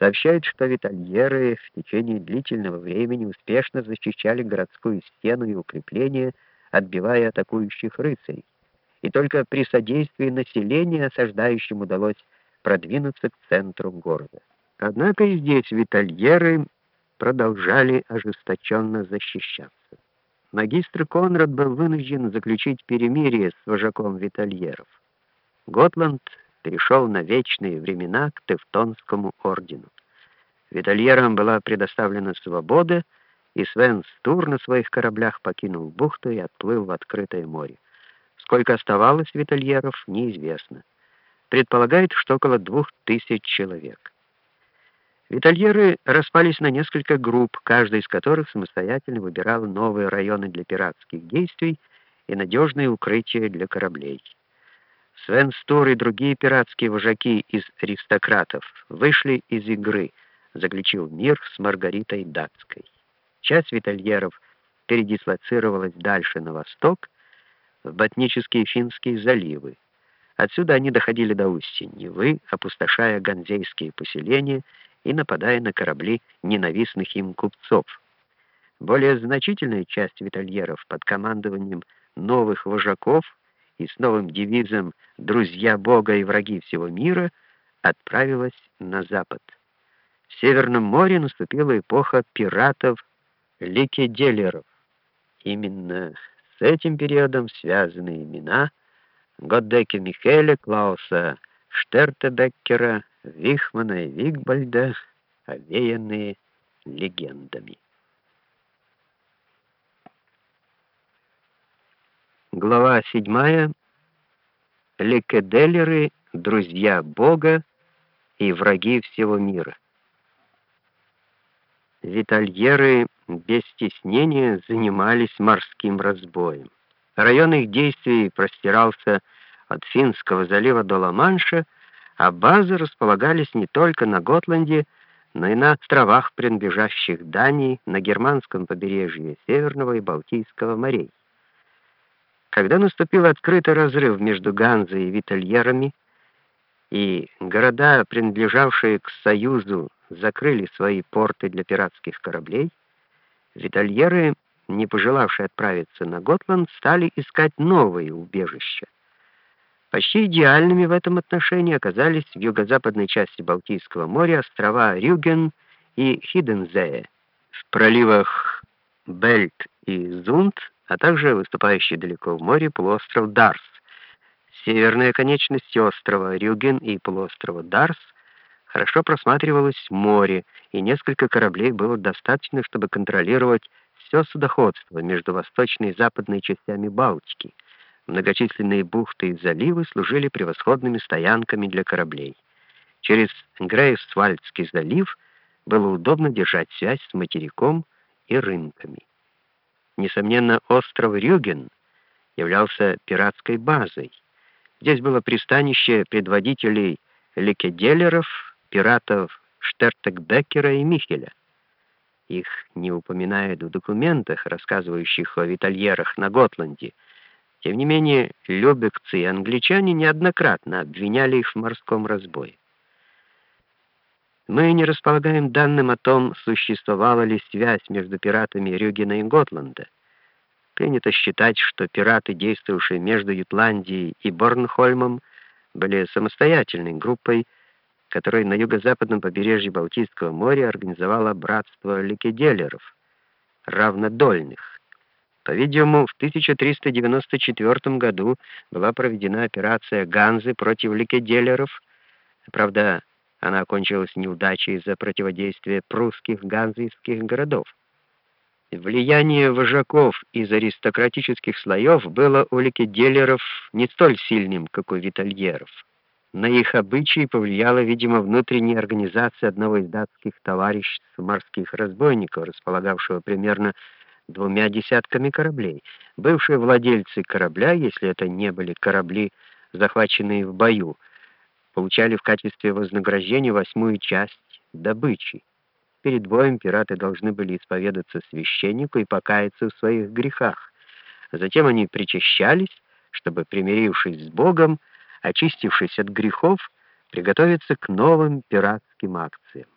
сообщают, что витальеры в течение длительного времени успешно защищали городскую стену и укрепления, отбивая атакующих рыцарей. И только при содействии населения осаждающим удалось продвинуться к центру города. Однако и здесь витальеры продолжали ожесточенно защищаться. Магистр Конрад был вынужден заключить перемирие с вожаком витальеров. Готланд перешел на вечные времена к Тевтонскому ордену. Витальерам была предоставлена свобода, и Свен Стур на своих кораблях покинул бухту и отплыл в открытое море. Сколько оставалось витальеров, неизвестно. Предполагают, что около двух тысяч человек. Витальеры распались на несколько групп, каждая из которых самостоятельно выбирала новые районы для пиратских действий и надежные укрытия для кораблей. Свен Стур и другие пиратские вожаки из аристократов вышли из игры, заключил мир с Маргаритой Датской. Часть витальеров передислоцировалась дальше на восток, в ботнические финские заливы. Отсюда они доходили до устья Невы, опустошая ганзейские поселения и нападая на корабли ненавистных им купцов. Более значительная часть витальеров под командованием новых вожаков и с новым девизом «Друзья Бога и враги всего мира» отправилась на запад. В Северном море наступила эпоха пиратов-ликеделеров. Именно с этим периодом связаны имена Годдеке Михеля, Клауса Штертебеккера, Вихмана и Вигбальда, овеянные легендами. Глава 7. Лекеделеры, друзья Бога и враги всего мира. Витальеры без стеснения занимались морским разбоем. Район их действий простирался от Финского залива до Ла-Манша, а базы располагались не только на Готланде, но и на островах, принадлежащих Дании, на германском побережье Северного и Балтийского морей. Когда наступил открытый разрыв между Ганзой и Витальерами, и города, принадлежавшие к Союзу, закрыли свои порты для пиратских кораблей, витальеры, не пожелавшие отправиться на Готланд, стали искать новые убежища. Почти идеальными в этом отношении оказались в юго-западной части Балтийского моря острова Рюген и Хидензее. В проливах Бельт и Зунд, а также выступающий далеко в море полуостров Дарс. Северная конечность острова Рюген и полуострова Дарс — Хорошо просматривалось море, и несколько кораблей было достаточно, чтобы контролировать все судоходство между восточной и западной частями Балтики. Многочисленные бухты и заливы служили превосходными стоянками для кораблей. Через Грейфсвальдский залив было удобно держать связь с материком и рынками. Несомненно, остров Рюген являлся пиратской базой. Здесь было пристанище предводителей ликеделеров, пиратов Штертекбекера и Михеля. Их не упоминают в документах, рассказывающих о витальерах на Готланде. Тем не менее, любекцы и англичане неоднократно обвиняли их в морском разбое. Мы не располагаем данным о том, существовала ли связь между пиратами Рюгена и Готланда. Принято считать, что пираты, действовавшие между Ютландией и Борнхольмом, были самостоятельной группой, которое на юго-западном побережье Балтийского моря организовало братство ликеделеров, равнодольных. По-видимому, в 1394 году была проведена операция Ганзы против ликеделеров. Правда, она окончилась неудачей из-за противодействия прусских ганзийских городов. Влияние вожаков из аристократических слоев было у ликеделеров не столь сильным, как у витальеров. На их обычаи повлияла, видимо, внутренняя организация одного из датских товариществ морских разбойников, располагавшего примерно двумя десятками кораблей. Бывшие владельцы корабля, если это не были корабли, захваченные в бою, получали в качестве вознаграждения восьмую часть добычи. Перед боем пираты должны были исповедаться священнику и покаяться в своих грехах. Затем они причащались, чтобы, примирившись с Богом, очистившись от грехов, приготовиться к новым пиратским акциям.